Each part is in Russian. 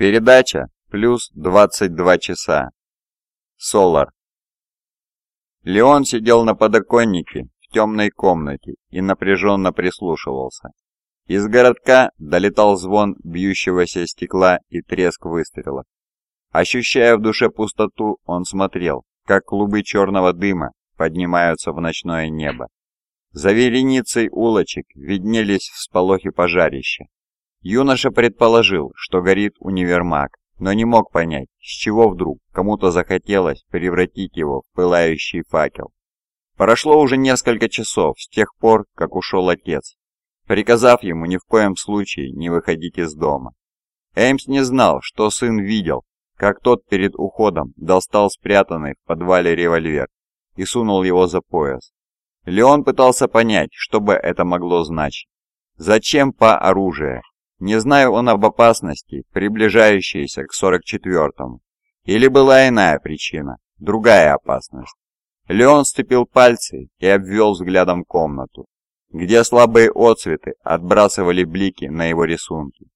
Передача плюс 22 часа. Солар. Леон сидел на подоконнике в темной комнате и напряженно прислушивался. Из городка долетал звон бьющегося стекла и треск выстрелов. Ощущая в душе пустоту, он смотрел, как клубы черного дыма поднимаются в ночное небо. За вереницей улочек виднелись всполохи пожарища. Юноша предположил, что горит универмаг, но не мог понять, с чего вдруг кому-то захотелось превратить его в пылающий факел. Прошло уже несколько часов с тех пор, как ушел отец, приказав ему ни в коем случае не выходить из дома. Эймс не знал, что сын видел, как тот перед уходом достал спрятанный в подвале револьвер и сунул его за пояс. Леон пытался понять, что бы это могло значить. Зачем по оружие? Не знаю он об опасности, приближающейся к 44-му. Или была иная причина, другая опасность. Леон сцепил пальцы и обвел взглядом комнату, где слабые отцветы отбрасывали блики на его рисунки.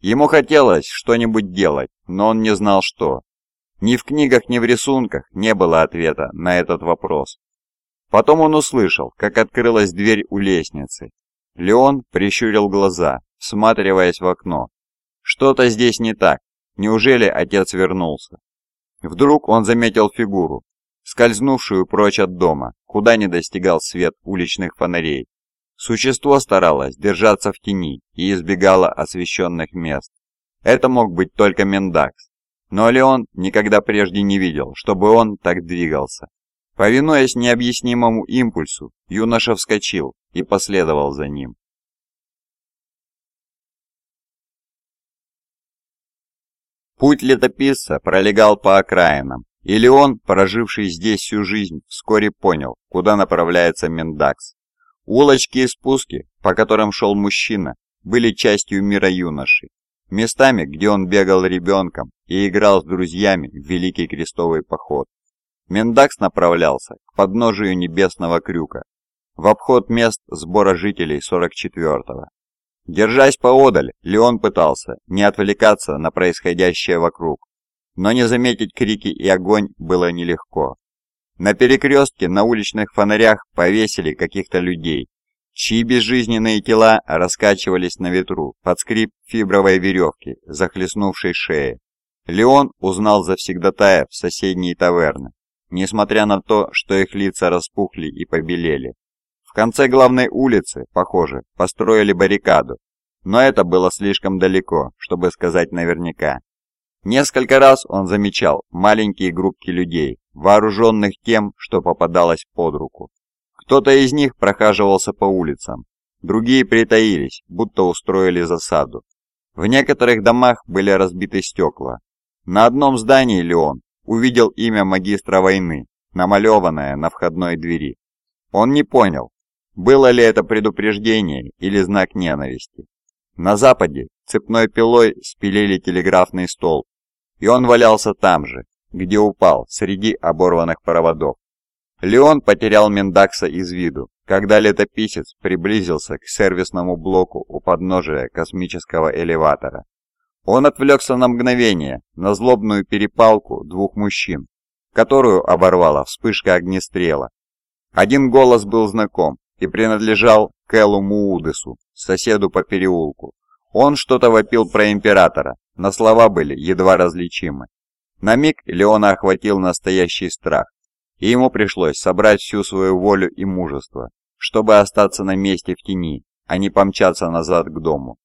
Ему хотелось что-нибудь делать, но он не знал что. Ни в книгах, ни в рисунках не было ответа на этот вопрос. Потом он услышал, как открылась дверь у лестницы. Леон прищурил глаза, всматриваясь в окно. Что-то здесь не так. Неужели отец вернулся? Вдруг он заметил фигуру, скользнувшую прочь от дома, куда не достигал свет уличных фонарей. Существо старалось держаться в тени и избегало освещенных мест. Это мог быть только Мендакс. Но Леон никогда прежде не видел, чтобы он так двигался. Повинуясь необъяснимому импульсу, юноша вскочил и последовал за ним. Путь летописца пролегал по окраинам, и Леон, проживший здесь всю жизнь, вскоре понял, куда направляется Мендакс. Улочки и спуски, по которым шел мужчина, были частью мира юноши, местами, где он бегал ребенком и играл с друзьями в Великий Крестовый Поход. Мендакс направлялся к подножию Небесного Крюка, в обход мест сбора жителей 44-го. Держась поодаль, Леон пытался не отвлекаться на происходящее вокруг, но не заметить крики и огонь было нелегко. На перекрестке на уличных фонарях повесили каких-то людей, чьи безжизненные тела раскачивались на ветру под скрип фибровой веревки, захлестнувшей шеи. Леон узнал завсегдатаев соседней таверны несмотря на то, что их лица распухли и побелели. В конце главной улицы, похоже, построили баррикаду, но это было слишком далеко, чтобы сказать наверняка. Несколько раз он замечал маленькие группки людей, вооруженных тем, что попадалось под руку. Кто-то из них прохаживался по улицам, другие притаились, будто устроили засаду. В некоторых домах были разбиты стекла. На одном здании Леон увидел имя магистра войны, намалеванное на входной двери. Он не понял, было ли это предупреждение или знак ненависти. На западе цепной пилой спилили телеграфный столб, и он валялся там же, где упал, среди оборванных проводов. Леон потерял Мендакса из виду, когда летописец приблизился к сервисному блоку у подножия космического элеватора. Он отвлекся на мгновение на злобную перепалку двух мужчин, которую оборвала вспышка огнестрела. Один голос был знаком и принадлежал Кэллу Муудесу, соседу по переулку. Он что-то вопил про императора, но слова были едва различимы. На миг Леона охватил настоящий страх, и ему пришлось собрать всю свою волю и мужество, чтобы остаться на месте в тени, а не помчаться назад к дому.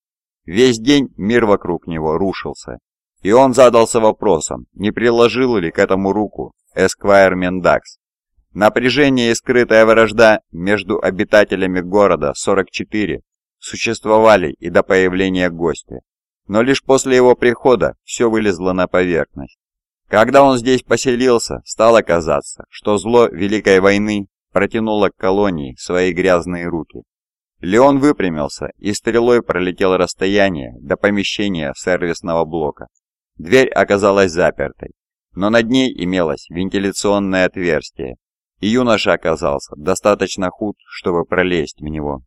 Весь день мир вокруг него рушился, и он задался вопросом, не приложил ли к этому руку Эсквайр Мендакс. Напряжение и скрытая вражда между обитателями города 44 существовали и до появления гостя, но лишь после его прихода все вылезло на поверхность. Когда он здесь поселился, стало казаться, что зло Великой войны протянуло к колонии свои грязные руки. Леон выпрямился и стрелой пролетел расстояние до помещения сервисного блока. Дверь оказалась запертой, но над ней имелось вентиляционное отверстие, и юноша оказался достаточно худ, чтобы пролезть в него.